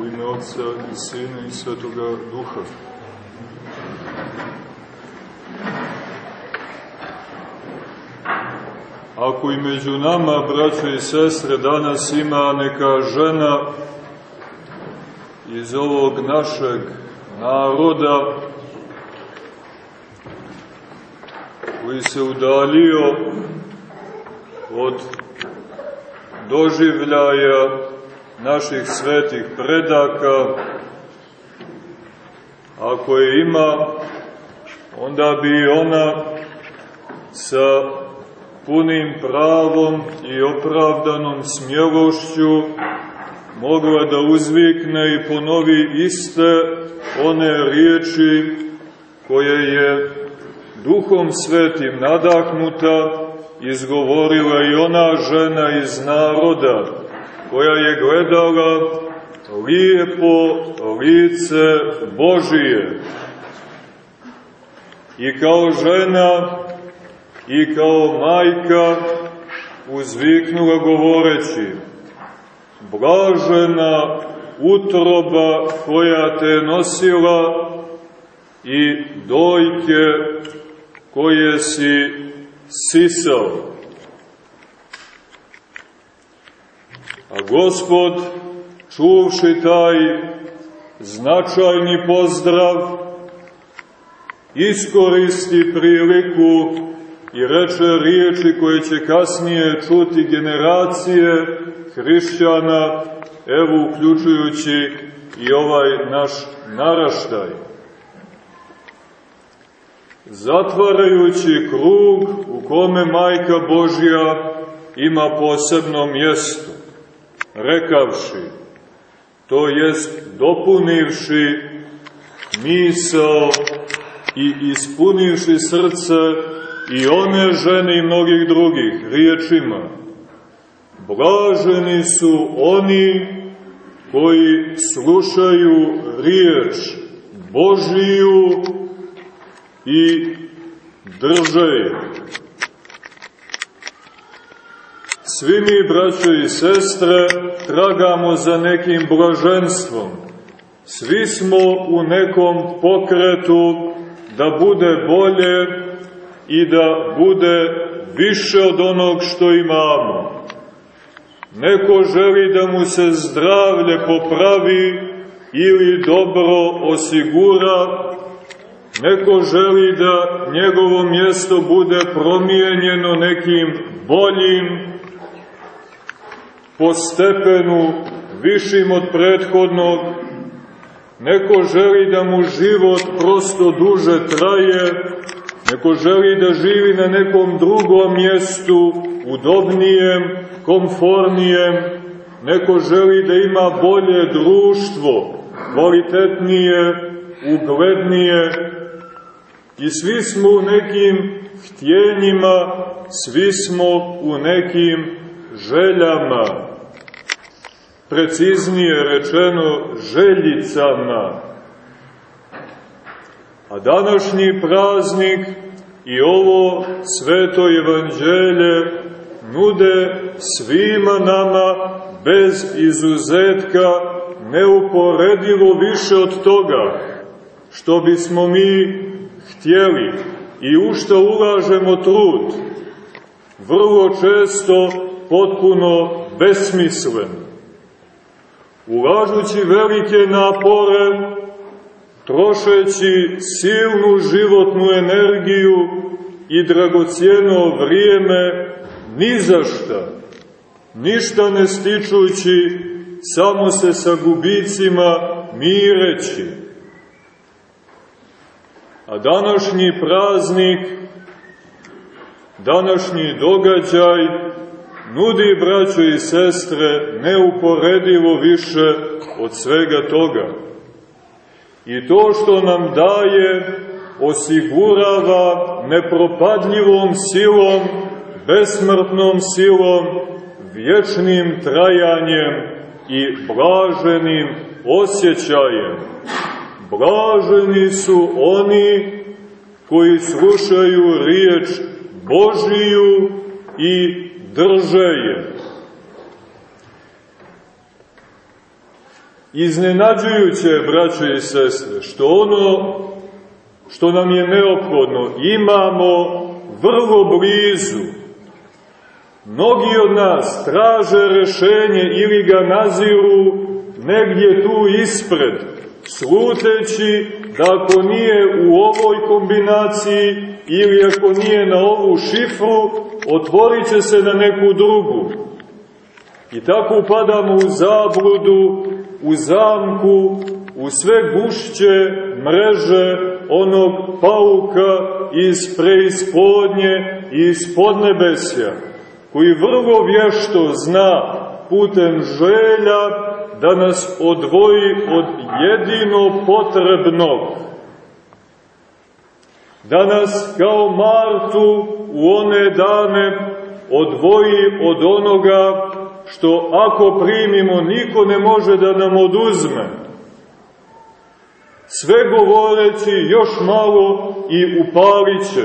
U ime Otca i Sina i Svetoga Duha. Ako i među nama, braćo i sestre, danas ima neka žena iz ovog našeg naroda koji se udalio od doživljaja naših svetih predaka, ako je ima, onda bi ona sa punim pravom i opravdanom smjelošću mogla da uzvikne i ponovi iste one riječi koje je duhom svetim nadahnuta izgovorila i ona žena iz naroda koja je gledala lijepo lice Božije i kao žena i kao majka uzviknula govoreći Blažena utroba koja te nosila i dojke koje si sisao. A gospod, čuvši taj značajni pozdrav, iskoristi priliku i reče riječi koje će kasnije čuti generacije hrišćana, evo uključujući i ovaj naš naraštaj. Zatvarajući krug u kome Majka Božja ima posebno mjesto, rekavši, to jest dopunivši misao i ispunivši srce i one žene i mnogih drugih riječima. Blaženi su oni koji slušaju riječ Božiju i drže. Svi mi, braćo i sestre, tragamo za nekim blaženstvom. Svi smo u nekom pokretu da bude bolje i da bude više od onog što imamo. Neko želi da mu se zdravlje popravi ili dobro osigura, neko želi da njegovo mjesto bude promijenjeno nekim boljim, po stepenu višim od prethodnog, neko želi da mu život prosto duže traje, Neko želi da živi na nekom drugom mjestu, udobnijem, komfornijem, neko želi da ima bolje društvo, kvalitetnije, uglednije, i svi smo u nekim htjenjima, svi smo u nekim željama, preciznije rečeno željicama, A današnji praznik i ovo sveto evanđelje nude svima nama bez izuzetka neuporedivo više od toga što bismo mi htjeli i u što ulažemo trud, vrlo često potpuno besmislen. Ulažući velike napore, trošeći silnu životnu energiju i dragocijeno vrijeme ni za šta, ništa ne stičući, samo se sa gubicima mireći. A današnji praznik, današnji događaj, nudi, braćo i sestre, neuporedivo više od svega toga. I to što nam daje osigurava nepropadljivom silom, besmrtnom silom, vječnim trajanjem i blaženim osjećajem. Blaženi su oni koji slušaju riječ Božiju i drže je. iznenađujuće, braće i sestre, što ono što nam je neophodno imamo vrlo blizu. Mnogi od nas traže rešenje ili ga naziru negdje tu ispred, sluteći da ako nije u ovoj kombinaciji ili ako nije na ovu šifru, otvorit će se na neku drugu. I tako upadamo u zabludu, u zamku, u sve gušće mreže onog pauka iz preispodnje i iz podnebesja, koji vrlo vješto zna putem želja da nas odvoji od jedino potrebnog. Da nas kao Martu u one dane odvoji od onoga što ako primimo niko ne može da nam oduzme. Sve govoreći još malo i upalit će.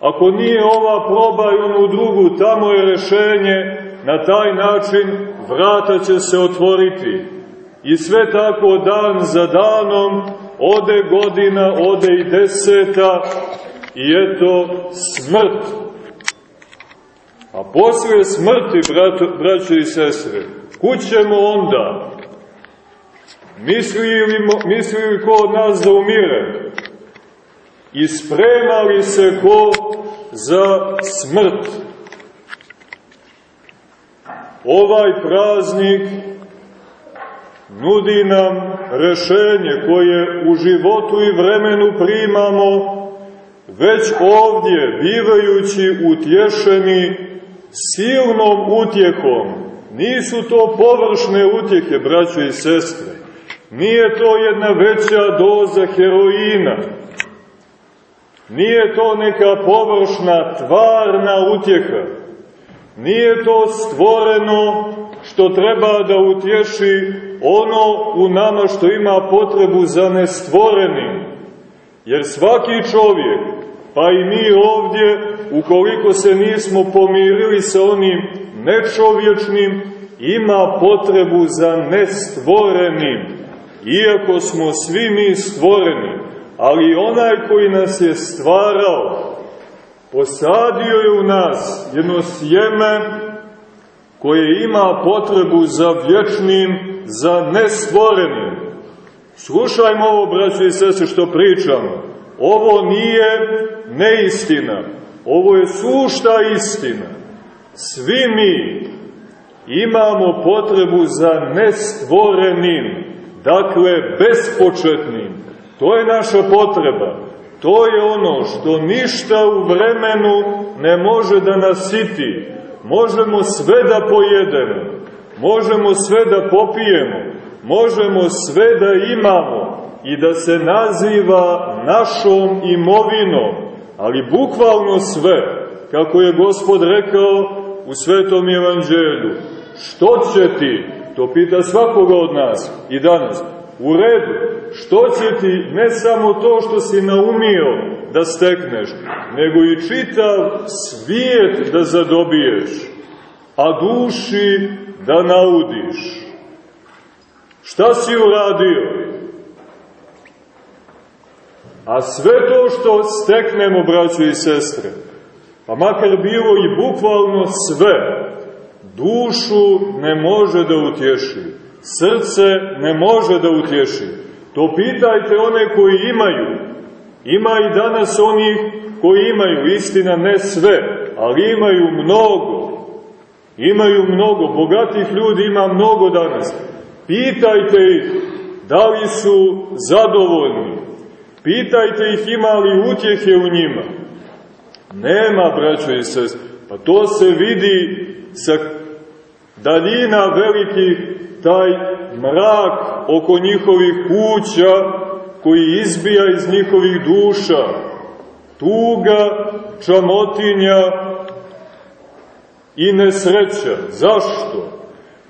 Ako nije ova proba i onu drugu, tamo je rešenje, na taj način vrata će se otvoriti. I sve tako dan za danom, ode godina, ode i deseta, i eto smrt A posle smrti, brato, braće i sestre, kućemo onda? Misli li, ko od nas da umire? I sprema li se ko za smrt? Ovaj praznik nudi nam rešenje koje u životu i vremenu primamo već ovdje, bivajući utješeni silnom utjehom. Nisu to površne utjehe, braćo i sestre. Nije to jedna veća doza heroina. Nije to neka površna, tvarna utjeha. Nije to stvoreno što treba da utješi ono u nama što ima potrebu za nestvorenim. Jer svaki čovjek, pa i mi ovdje, ukoliko se nismo pomirili sa onim nečovječnim, ima potrebu za nestvorenim, iako smo svi mi stvoreni, ali onaj koji nas je stvarao, posadio je u nas jedno sjeme koje ima potrebu za vječnim, za nestvorenim. Slušajmo ovo, braće i sese, što pričamo. Ovo nije neistina. Ovo je sušta istina. Svi mi imamo potrebu za nestvorenim, dakle bespočetnim. To je naša potreba. To je ono što ništa u vremenu ne može da nasiti. Možemo sve da pojedemo, možemo sve da popijemo, možemo sve da imamo i da se naziva našom imovinom, ali bukvalno sve, kako je gospod rekao u Svetom Evanđelju. Što će ti, to pita svakoga od nas i danas, u redu, što će ti ne samo to što si naumio da stekneš, nego i čitav svijet da zadobiješ, a duši da naudiš. Šta si uradio? A sve to što steknemo, braćo i sestre, pa makar bilo i bukvalno sve, dušu ne može da utješi, srce ne može da utješi. To pitajte one koji imaju. Ima i danas onih koji imaju, istina ne sve, ali imaju mnogo. Imaju mnogo, bogatih ljudi ima mnogo danas. Pitajte ih da li su zadovoljni, Pitajte ih ima li utjehe u njima. Nema, braćo i sest. Pa to se vidi sa daljina velikih, taj mrak oko njihovih kuća koji izbija iz njihovih duša. Tuga, čamotinja i nesreća. Zašto?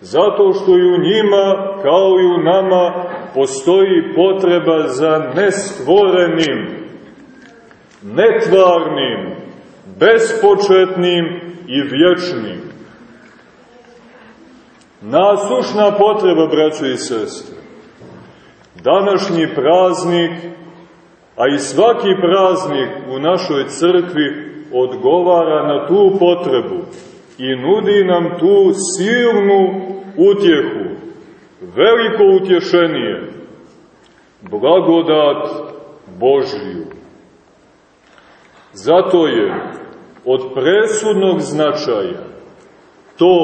Zato što i u njima, kao i u nama, postoji potreba za nestvorenim, netvarnim, bespočetnim i vječnim. Nasušna potreba, braćo i sestre. današnji praznik, a i svaki praznik u našoj crkvi odgovara na tu potrebu i nudi nam tu silnu utjehu, veliko utješenije, blagodat Božiju. Zato je od presudnog značaja to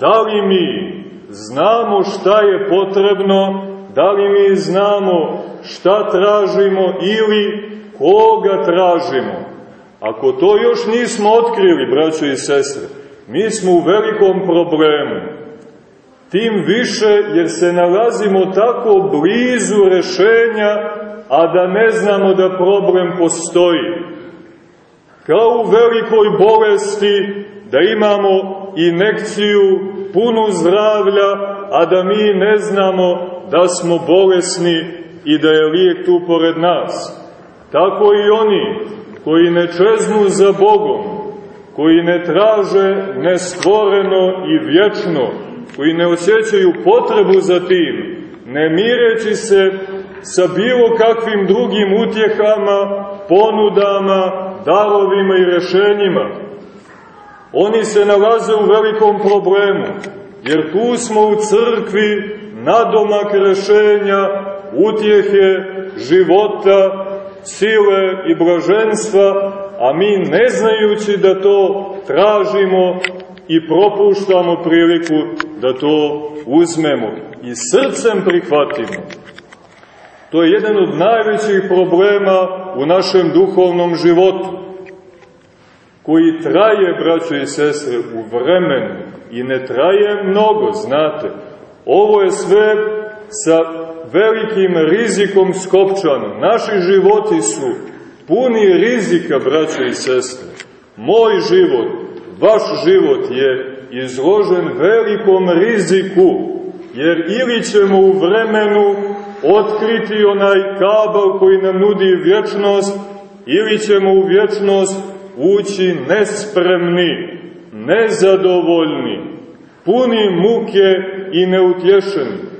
da li mi znamo šta je potrebno, da li mi znamo šta tražimo ili koga tražimo. Ako to još nismo otkrili, braćo i sestre, mi smo u velikom problemu. Tim više jer se nalazimo tako blizu rešenja, a da ne znamo da problem postoji. Kao u velikoj bolesti da imamo inekciju punu zdravlja, a da mi ne znamo da smo bolesni i da je lijek tu pored nas. Tako i oni koji ne čeznu za Bogom, koji ne traže nestvoreno i vječno, koji ne osjećaju potrebu za tim, ne mireći se sa bilo kakvim drugim utjehama, ponudama, darovima i rešenjima. Oni se nalaze u velikom problemu, jer tu smo u crkvi nadomak rešenja, utjehe, života, sile i blaženstva, a mi ne znajući da to tražimo i propuštamo priliku da to uzmemo i srcem prihvatimo. To je jedan od najvećih problema u našem duhovnom životu, koji traje, braćo i sestre, u vremenu i ne traje mnogo, znate. Ovo je sve sa velikim rizikom skopčano. Naši životi su puni rizika, braćo i sestre. Moj život, vaš život je izložen velikom riziku, jer ili ćemo u vremenu otkriti onaj kabal koji nam nudi vječnost, ili ćemo u vječnost ući nespremni, nezadovoljni, puni muke i neutješeni.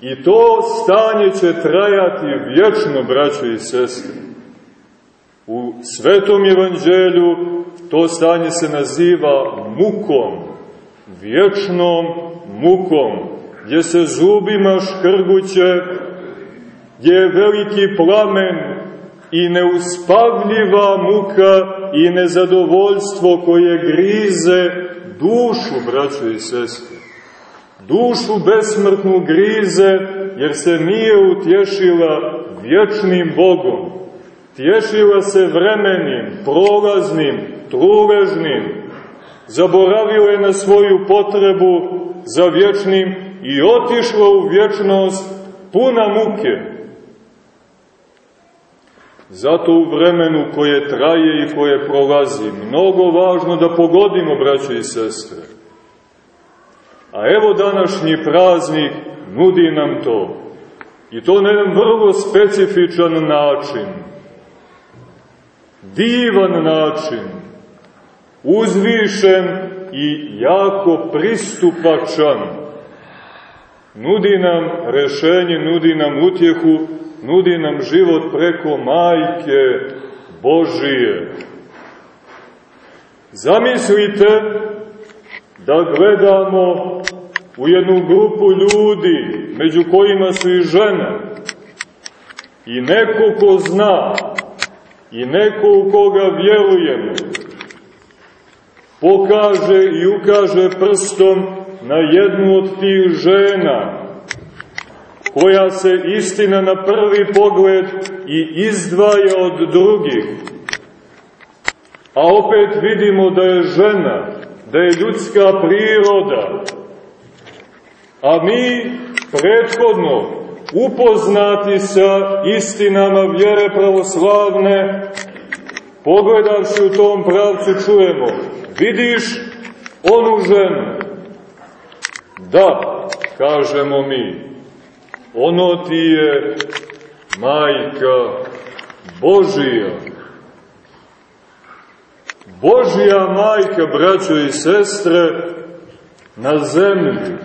I to stanje će trajati vječno, braćo i sestre. U Svetom Evanđelju to stanje se naziva mukom, vječnom mukom, gdje se zubima škrguće, gdje je veliki plamen i neuspavljiva muka i nezadovoljstvo koje grize dušu, braćo i sestre. Dušu besmrtnu grize, jer se nije utješila vječnim Bogom. Tješila se vremenim, prolaznim, truležnim. Zaboravila je na svoju potrebu za vječnim i otišla u vječnost puna muke Zato u vremenu koje traje i koje prolazi, mnogo važno da pogodimo, braće i sestre. A evo današnji praznik nudi nam to. I to na jedan vrlo specifičan način. Divan način. Uzvišen i jako pristupačan. Nudi nam rešenje, nudi nam utjehu, nudi nam život preko majke Božije. Zamislite da gledamo u jednu grupu ljudi, među kojima su i žene, i neko ko zna, i neko u koga vjerujemo, pokaže i ukaže prstom na jednu od tih žena, koja se istina na prvi pogled i izdvaja od drugih. A opet vidimo da je žena, da je ljudska priroda. A mi prethodno upoznati sa istinama vjere pravoslavne, pogledavši u tom pravcu čujemo, vidiš onu ženu? Da, kažemo mi, ono ti je majka Božija. Božija majka, braćo i sestre, na zemlji.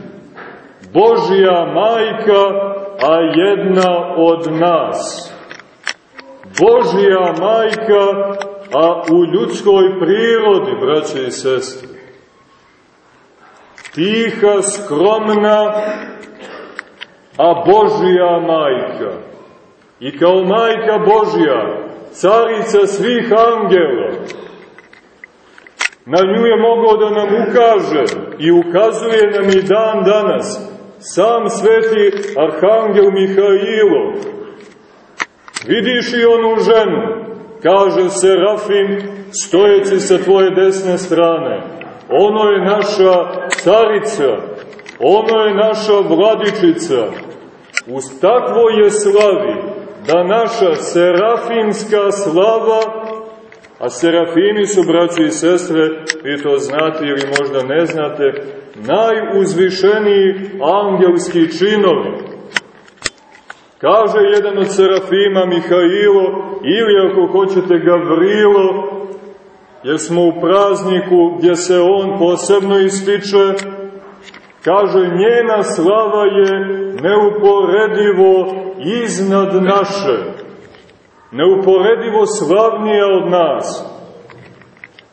Božija majka a jedna od nas. Božija majka, a u ljudskoj prirodi, braće i sestre. Tiha, skromna, a Božija majka. I kao majka Božja, carica svih angela, na nju je mogao da nam ukaže i ukazuje nam i dan danas sam sveti arhangel Mihailo. Vidiš i onu ženu, kaže Serafim, stojeći sa tvoje desne strane. Ono je naša carica, ono je naša vladičica. Uz takvo je slavi da naša serafimska slava, a serafimi su, braći i sestre, vi to znate ili možda ne znate, najuzvišeniji angelski činovi. Kaže jedan od serafima Mihailo, ili ako hoćete Gavrilo, jer smo u prazniku gdje se on posebno ističe, kaže njena slava je neuporedivo iznad naše, neuporedivo slavnija od nas,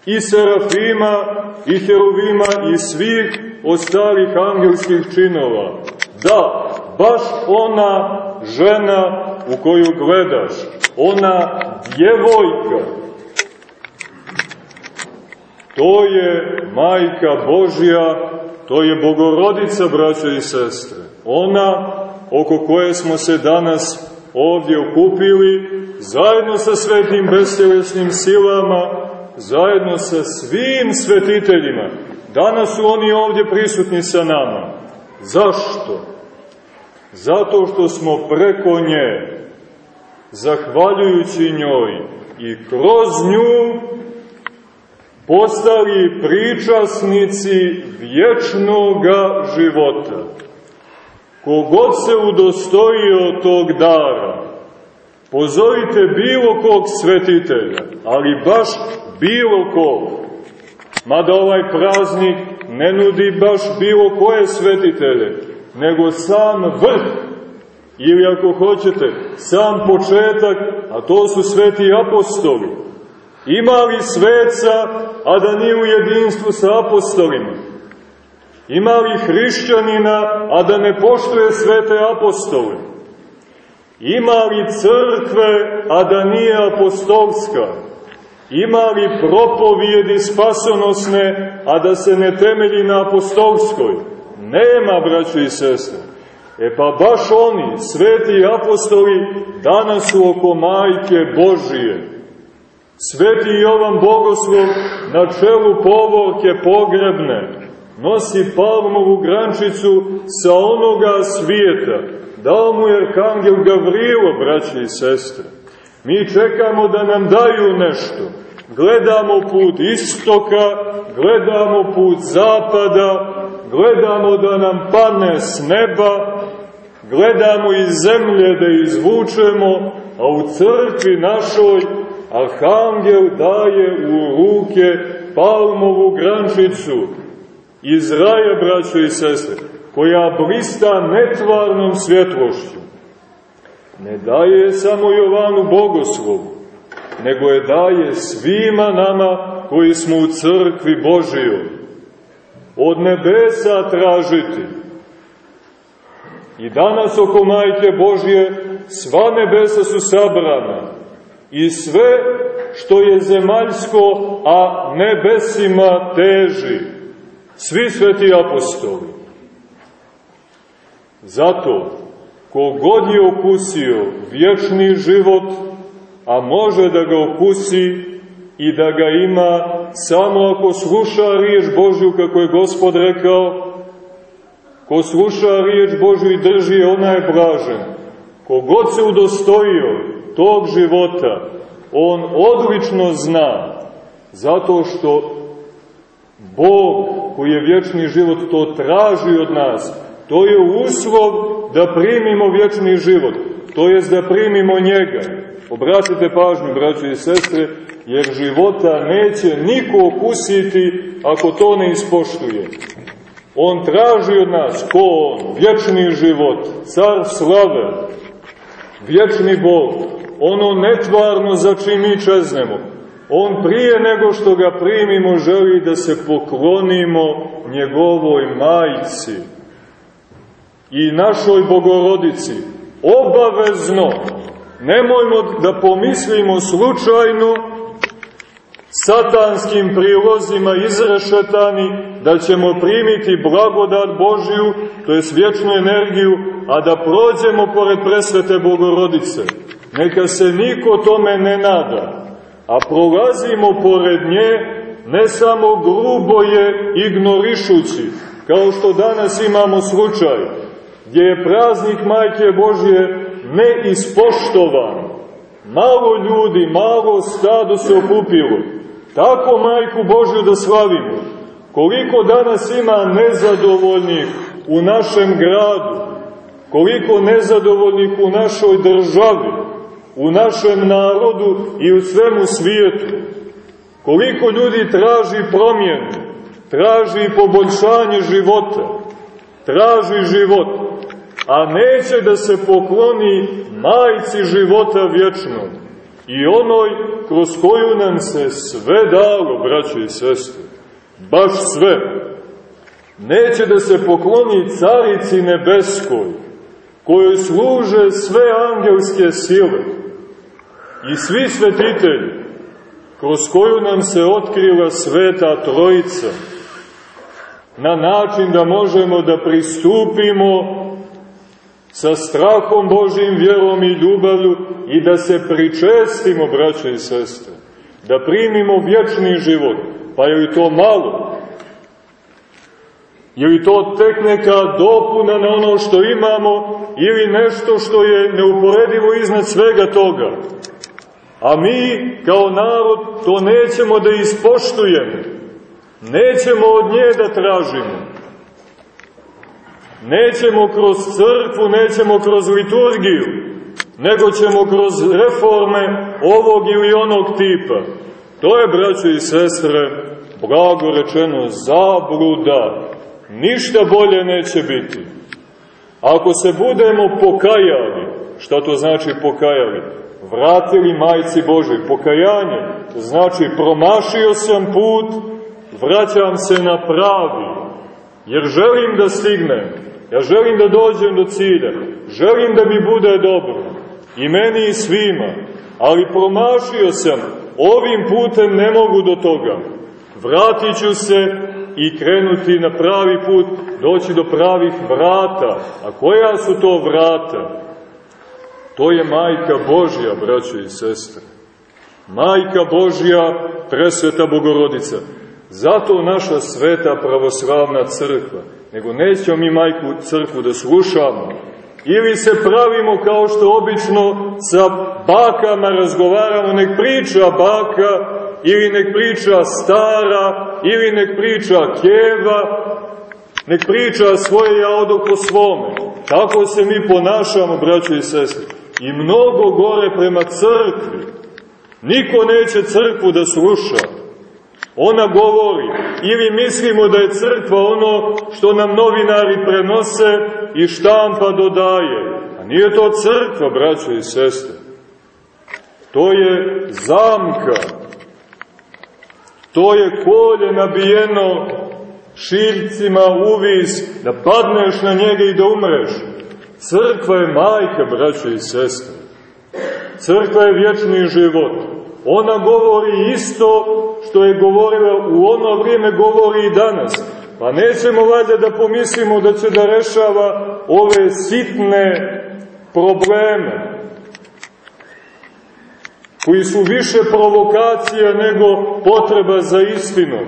i serafima, i heruvima, i svih ostalih angelskih činova. Da, baš ona žena u koju gledaš, ona djevojka, to je majka Božja, to je bogorodica, braćo i sestre. Ona oko koje smo se danas ovdje okupili, zajedno sa svetim bestelesnim silama, zajedno sa svim svetiteljima. Danas su oni ovdje prisutni sa nama. Zašto? Zato što smo preko nje, zahvaljujući njoj i kroz nju, postali pričasnici vječnoga života. Kogod se udostojio tog dara, pozovite bilo kog svetitelja, ali baš bilo kog. Mada ovaj praznik ne nudi baš bilo koje svetitelje, nego sam vrh, ili ako hoćete, sam početak, a to su sveti apostoli. Ima li sveca, a da nije u jedinstvu sa apostolima? Ima li hrišćanina, a da ne poštuje svete apostole? Ima li crkve, a da nije apostolska? Ima li propovijedi spasonosne, a da se ne temelji na apostolskoj? Nema, braćo i sestre. E pa baš oni, sveti apostoli, danas su oko majke Božije. Sveti Jovan Bogoslov na čelu povorke pogrebne nosi palmovu grančicu sa onoga svijeta. Dao mu je Arkangel Gavrilo, braći i sestre. Mi čekamo da nam daju nešto. Gledamo put istoka, gledamo put zapada, gledamo da nam pane s neba, gledamo iz zemlje da izvučemo, a u crkvi našoj Arhangel daje u ruke palmovu grančicu iz raja, braćo i sestre, koja blista netvarnom svjetlošću. Ne daje samo Jovanu Bogoslovu, nego je daje svima nama koji smo u crkvi Božijoj. Od nebesa tražiti. I danas oko Majke Božije sva nebesa su sabrana i sve što je zemaljsko, a nebesima teži. Svi sveti apostoli. Zato, kogod je okusio vječni život, a može da ga okusi i da ga ima samo ako sluša riječ Božju, kako je Gospod rekao, ko sluša riječ Božju i drži, ona je blažen. Kogod se udostojio tog života, on odlično zna, zato što Bog koji je vječni život to traži od nas, to je uslov da primimo vječni život, to jest da primimo njega. Obratite pažnju, braći i sestre, jer života neće niko okusiti ako to ne ispoštuje. On traži od nas, ko on, vječni život, car slave, vječni Bog, ono netvarno za čim mi čeznemo. On prije nego što ga primimo želi da se poklonimo njegovoj majci i našoj bogorodici. Obavezno, nemojmo da pomislimo slučajno satanskim prilozima izrešetani, da ćemo primiti blagodat Božiju, to je vječnu energiju, a da prođemo pored presvete Bogorodice. Neka se niko tome ne nada, a prolazimo pored nje ne samo grubo je ignorišući, kao što danas imamo slučaj, gdje je praznik Majke Božje neispoštovan. Malo ljudi, malo stado se okupilo, Tako majku Božju da slavimo. Koliko danas ima nezadovoljnih u našem gradu, koliko nezadovoljnih u našoj državi, u našem narodu i u svemu svijetu. Koliko ljudi traži promjenu, traži poboljšanje života, traži život, a neće da se pokloni majci života vječnog i onoj kroz koju nam se sve dalo, braćo i sestre, baš sve. Neće da se pokloni carici nebeskoj, kojoj služe sve angelske sile i svi svetitelji, kroz koju nam se otkrila sveta trojica, na način da možemo da pristupimo sa strahom Božim, vjerom i ljubavlju i da se pričestimo, braćo i sestre, da primimo vječni život. Pa je li to malo? Je li to tek neka dopuna na ono što imamo ili nešto što je neuporedivo iznad svega toga? A mi, kao narod, to nećemo da ispoštujemo. Nećemo od nje da tražimo. Nećemo kroz crkvu, nećemo kroz liturgiju, nego ćemo kroz reforme ovog ili onog tipa. To je, braćo i sestre, blago rečeno, zabluda. Ništa bolje neće biti. Ako se budemo pokajali, šta to znači pokajali? Vratili majci Božoj. Pokajanje znači promašio sam put, vraćam se na pravi, jer želim da stignem Ja želim da dođem do cilja, želim da mi bude dobro, i meni i svima, ali promašio sam, ovim putem ne mogu do toga. Vratit ću se i krenuti na pravi put, doći do pravih vrata. A koja su to vrata? To je majka Božja, braćo i sestre. Majka Božja, presveta Bogorodica. Zato naša sveta pravoslavna crkva nego nećemo mi majku crkvu da slušamo. Ili se pravimo kao što obično sa bakama razgovaramo, nek priča baka, ili nek priča stara, ili nek priča keva, nek priča svoje ja odo po svome. Tako se mi ponašamo, braćo i sestre. I mnogo gore prema crkvi. Niko neće crkvu da sluša. Ona govori, ili mislimo da je crkva ono što nam novinari prenose i štampa dodaje. A nije to crkva, braćo i sestre. To je zamka. To je kolje nabijeno šiljcima uvis, da padneš na njega i da umreš. Crkva je majka, braćo i sestre. Crkva je vječni život. Ona govori isto što je govorila u ono vrijeme, govori i danas. Pa nećemo valjda da pomislimo da će da rešava ove sitne probleme, koji su više provokacija nego potreba za istinom.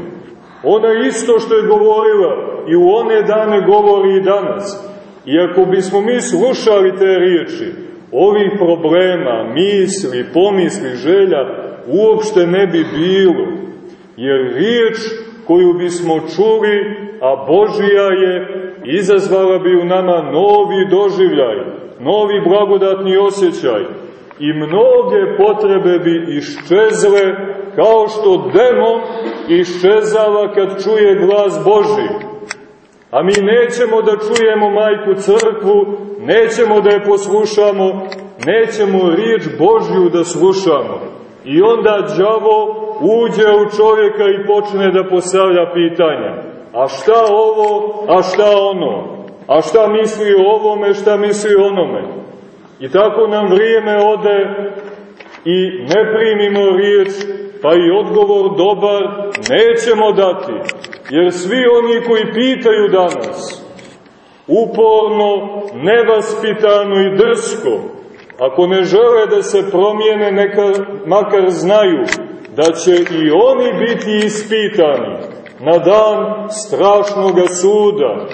Ona isto što je govorila i u one dane govori i danas. I ako bismo mi slušali te riječi, ovih problema, misli, pomisli, želja, uopšte ne bi bilo, jer riječ koju bismo čuli, a Božija je, izazvala bi u nama novi doživljaj, novi blagodatni osjećaj i mnoge potrebe bi iščezle kao što demon iščezava kad čuje glas Boži. A mi nećemo da čujemo majku crkvu, nećemo da je poslušamo, nećemo riječ Božju da slušamo. I onda đavo uđe u čovjeka i počne da postavlja pitanja. A šta ovo, a šta ono? A šta misli o ovome, šta misli o onome? I tako nam vrijeme ode i ne primimo riječ, pa i odgovor dobar nećemo dati. Jer svi oni koji pitaju danas, uporno, nevaspitano i drsko, ako ne žele da se promijene, neka makar znaju da će i oni biti ispitani na dan strašnog suda.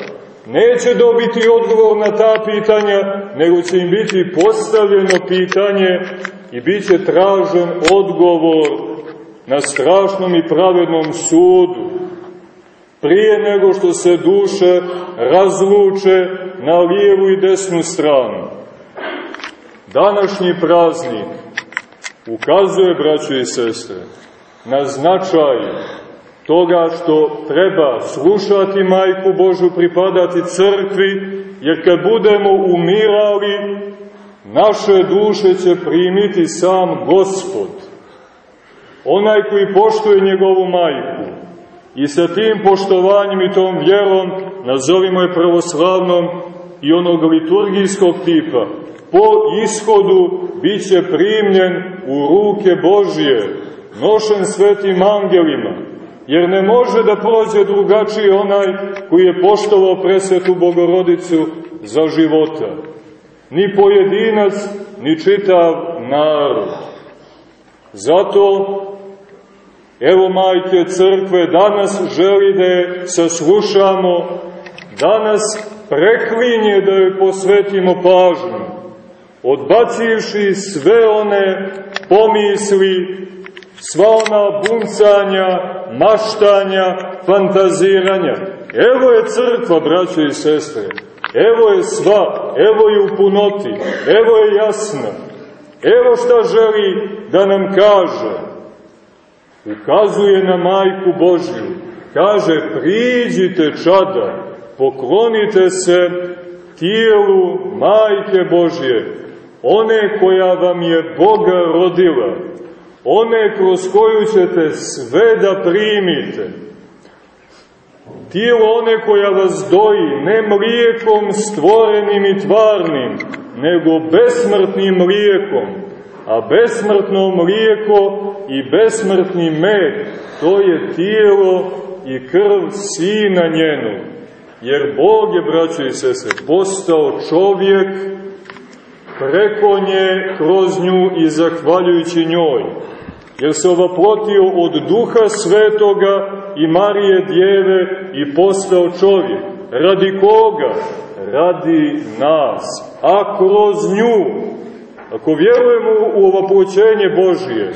Neće dobiti odgovor na ta pitanja, nego će im biti postavljeno pitanje i bit će tražen odgovor na strašnom i pravednom sudu prije nego što se duše razluče na lijevu i desnu stranu. Današnji praznik ukazuje, braćo i sestre, na značaj toga što treba slušati Majku Božu, pripadati crkvi, jer kad budemo umirali, naše duše će primiti sam Gospod, onaj koji poštuje njegovu majku, I sa tim poštovanjem i tom vjerom, nazovimo je pravoslavnom i onog liturgijskog tipa, po ishodu bit će primljen u ruke Božije, nošen svetim angelima, jer ne može da prođe drugačiji onaj koji je poštovao presvetu Bogorodicu za života. Ni pojedinac, ni čitav narod. Zato Evo majke crkve, danas želi da je saslušamo, danas preklinje da joj posvetimo pažnju, odbacivši sve one pomisli, sva ona buncanja, maštanja, fantaziranja. Evo je crkva, braćo i sestre, evo je sva, evo je u punoti, evo je jasna, evo šta želi da nam kaže, ukazuje na majku Božju. Kaže, priđite čada, poklonite se tijelu majke Božje, one koja vam je Boga rodila, one kroz koju ćete sve da primite. Tijelo one koja vas doji, ne mlijekom stvorenim i tvarnim, nego besmrtnim mlijekom, a besmrtno mlijeko i besmrtni med, to je tijelo i krv Sina njenog. Jer Bog je, braćo i sese, postao čovjek preko nje, kroz nju i zahvaljujući njoj. Jer se ovaplotio od duha svetoga i Marije djeve i postao čovjek. Radi koga? Radi nas. A kroz nju Ako vjerujemo u ovoploćenje Božije,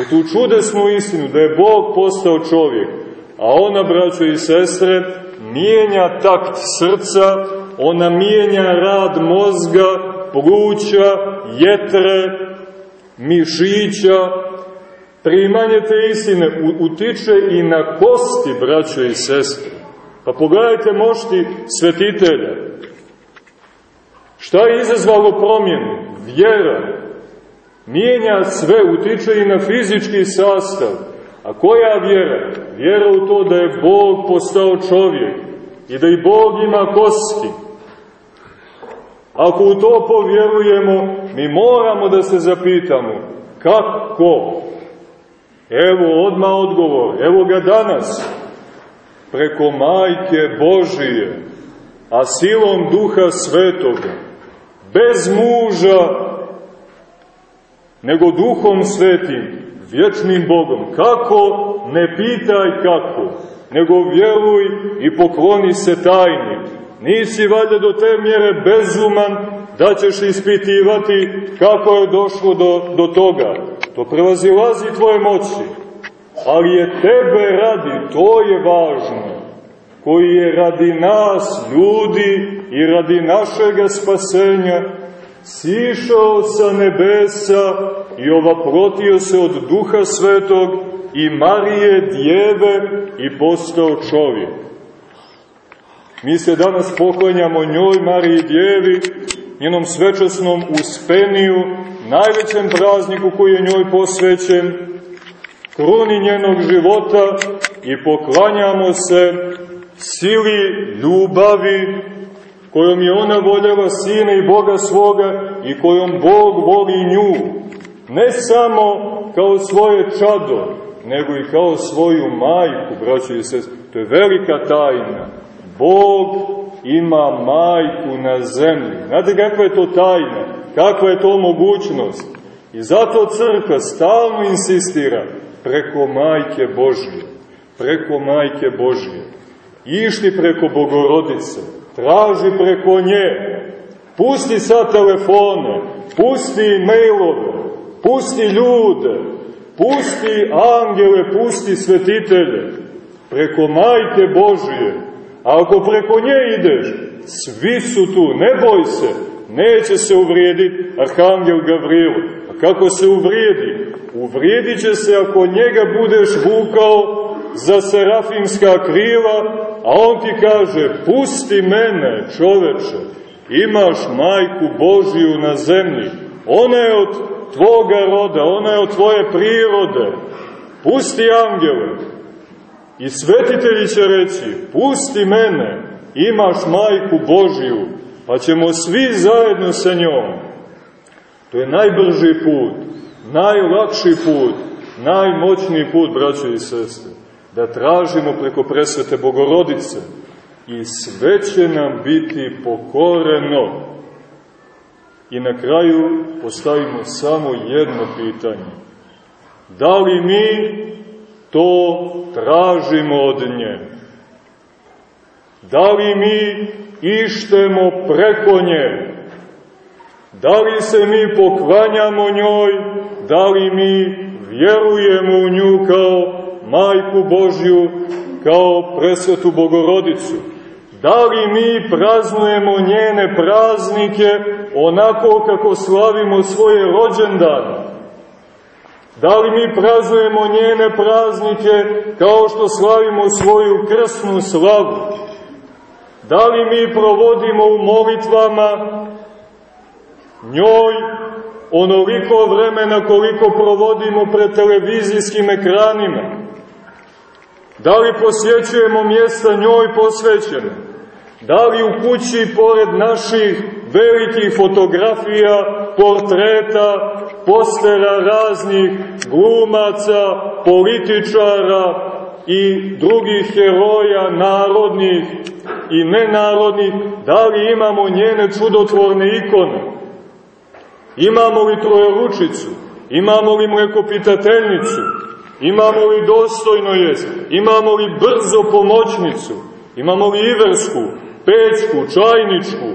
u tu čudesnu istinu da je Bog postao čovjek, a ona, braćo i sestre, mijenja takt srca, ona mijenja rad mozga, pluća, jetre, mišića, primanje te istine utiče i na kosti, braćo i sestre. Pa pogledajte mošti svetitelja. Šta je izazvalo promjenu? vjera mijenja sve, utiče i na fizički sastav. A koja vjera? Vjera u to da je Bog postao čovjek i da i Bog ima kosti. Ako u to povjerujemo, mi moramo da se zapitamo kako? Evo odma odgovor, evo ga danas, preko majke Božije, a silom duha svetoga bez muža, nego duhom svetim, vječnim Bogom. Kako? Ne pitaj kako, nego vjeruj i pokloni se tajni. Nisi valjda do te mjere bezuman da ćeš ispitivati kako je došlo do, do toga. To prevazilazi tvoje moći. Ali je tebe radi, to je važno koji je radi nas, ljudi, i radi našega spasenja, sišao sa nebesa i ovaprotio se od Duha Svetog i Marije Djeve i postao čovjek. Mi se danas poklanjamo njoj, Mariji Djevi, njenom svečasnom uspeniju, najvećem prazniku koji je njoj posvećen, kruni njenog života i poklanjamo se sili ljubavi kojom je ona voljela Sina i Boga svoga i kojom Bog voli nju, ne samo kao svoje čado, nego i kao svoju majku, braćo i sest. To je velika tajna. Bog ima majku na zemlji. Znate kakva je to tajna? Kakva je to mogućnost? I zato crkva stalno insistira preko majke Božje. Preko majke Božje. Išti preko Bogorodice. Traži preko nje. Pusti sa telefone. Pusti mailove. Pusti ljude. Pusti angele. Pusti svetitelje. Preko majke Božje. A ako preko nje ideš, svi su tu, ne boj se, neće se uvrijediti Arhangel Gavrilo. A kako se uvrijedi? Uvrijedit će se ako njega budeš vukao za serafimska krila, a on ti kaže, pusti mene, čoveče, imaš majku Božiju na zemlji, ona je od tvoga roda, ona je od tvoje prirode, pusti angele. I svetitelji će reći, pusti mene, imaš majku Božiju, pa ćemo svi zajedno sa njom. To je najbrži put, najlakši put, najmoćniji put, braćo i sestre, da tražimo preko presvete Bogorodice i sve će nam biti pokoreno. I na kraju postavimo samo jedno pitanje. Da li mi to tražimo od nje? Da li mi ištemo preko nje? Da li se mi poklanjamo njoj? Da li mi vjerujemo u nju kao Majku Božju, kao presvetu Bogorodicu? Da li mi praznujemo njene praznike onako kako slavimo svoje rođendane? Da li mi praznujemo njene praznike kao što slavimo svoju krsnu slavu? Da li mi provodimo u molitvama njoj onoliko vremena koliko provodimo pred televizijskim ekranima? Da li posjećujemo mjesta njoj posvećene? Da li u kući, pored naših velikih fotografija, portreta, postera raznih glumaca, političara i drugih heroja narodnih i nenarodnih, da li imamo njene čudotvorne ikone? Imamo li trojeručicu? Imamo li mlekopitateljnicu? Imamo li dostojno jest? Imamo li brzo pomoćnicu? Imamo li iversku, pečku, čajničku?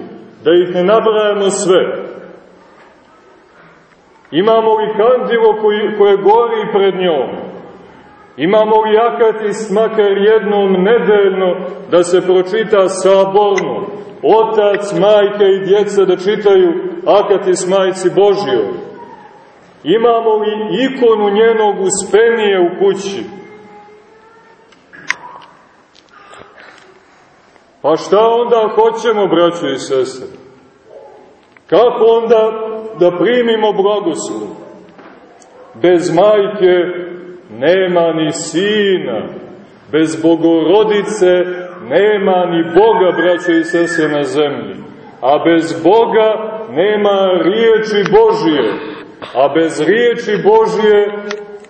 Da ih ne nabrajamo sve. Imamo li kandilo koji, koje gori pred njom? Imamo li akatis makar jednom nedeljno da se pročita saborno? Otac, majka i djeca da čitaju akatis majci Božjoj? Imamo li ikonu njenog uspenije u kući? Pa šta onda hoćemo, braćo i sestre? Kako onda da primimo blagoslov? Bez majke nema ni sina, bez bogorodice nema ni Boga, braćo i sestre, na zemlji. A bez Boga nema riječi Božije, a bez riječi Božije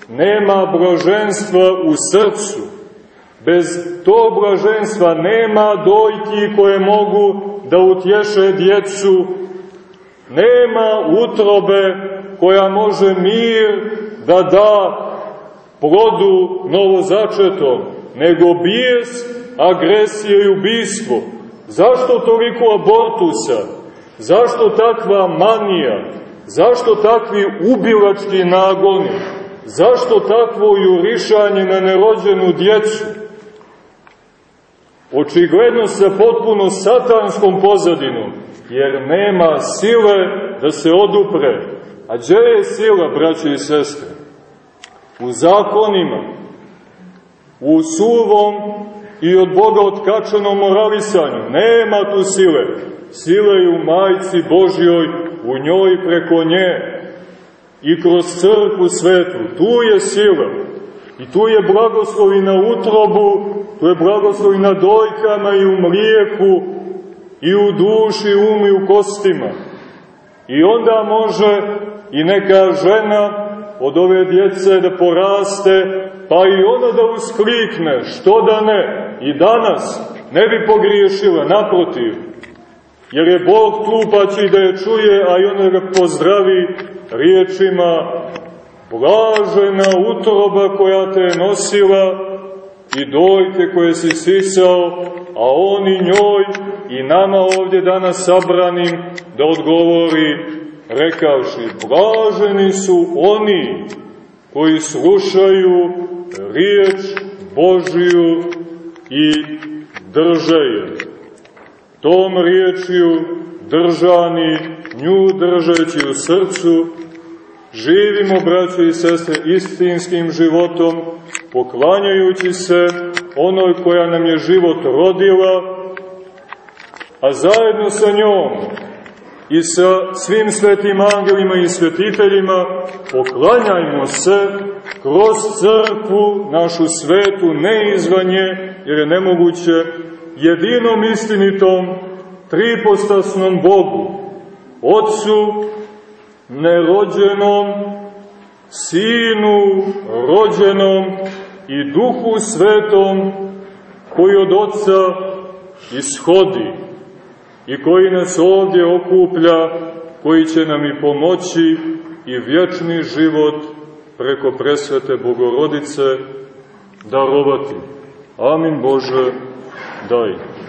nema blaženstva u srcu. Bez tog blaženstva nema dojki koje mogu da utješe djecu, nema utrobe koja može mir da da plodu novozačetom, nego bijes, agresije i ubistvo. Zašto toliko abortusa? Zašto takva manija? Zašto takvi ubilački nagoni? Zašto takvo jurišanje na nerođenu djecu? Očigledno sa potpuno satanskom pozadinom, jer nema sile da se odupre. A gdje je sila, braće i sestre? U zakonima, u suvom i od Boga otkačeno moralisanju. Nema tu sile. Sila je u majci Božjoj, u njoj preko nje i kroz crkvu svetu. Tu je sila. I tu je blagoslovi na utrobu, tu je blagoslovi na dojkama i u mlijeku, i u duši, umu i u kostima. I onda može i neka žena od ove djece da poraste, pa i ona da usklikne, što da ne, i danas ne bi pogriješila, naprotiv, jer je Bog tu pa će da je čuje, a i ona ga pozdravi riječima blažena utroba koja te je nosila i dojke koje si sisao, a on i njoj i nama ovdje danas sabranim da odgovori rekavši, blaženi su oni koji slušaju riječ Božiju i drže je. Tom riječju držani, nju držeći u srcu, živimo, braćo i sestre, istinskim životom, poklanjajući se onoj koja nam je život rodila, a zajedno sa njom i sa svim svetim angelima i svetiteljima poklanjajmo se kroz crkvu, našu svetu, ne izvanje, jer je nemoguće, jedinom istinitom, tripostasnom Bogu, Otcu, nerođenom, Sinu, rođenom i Duhu Svetom, koji od Otca ishodi i koji nas ovdje okuplja, koji će nam i pomoći i vječni život preko presvete Bogorodice darovati. Amin Bože, daj.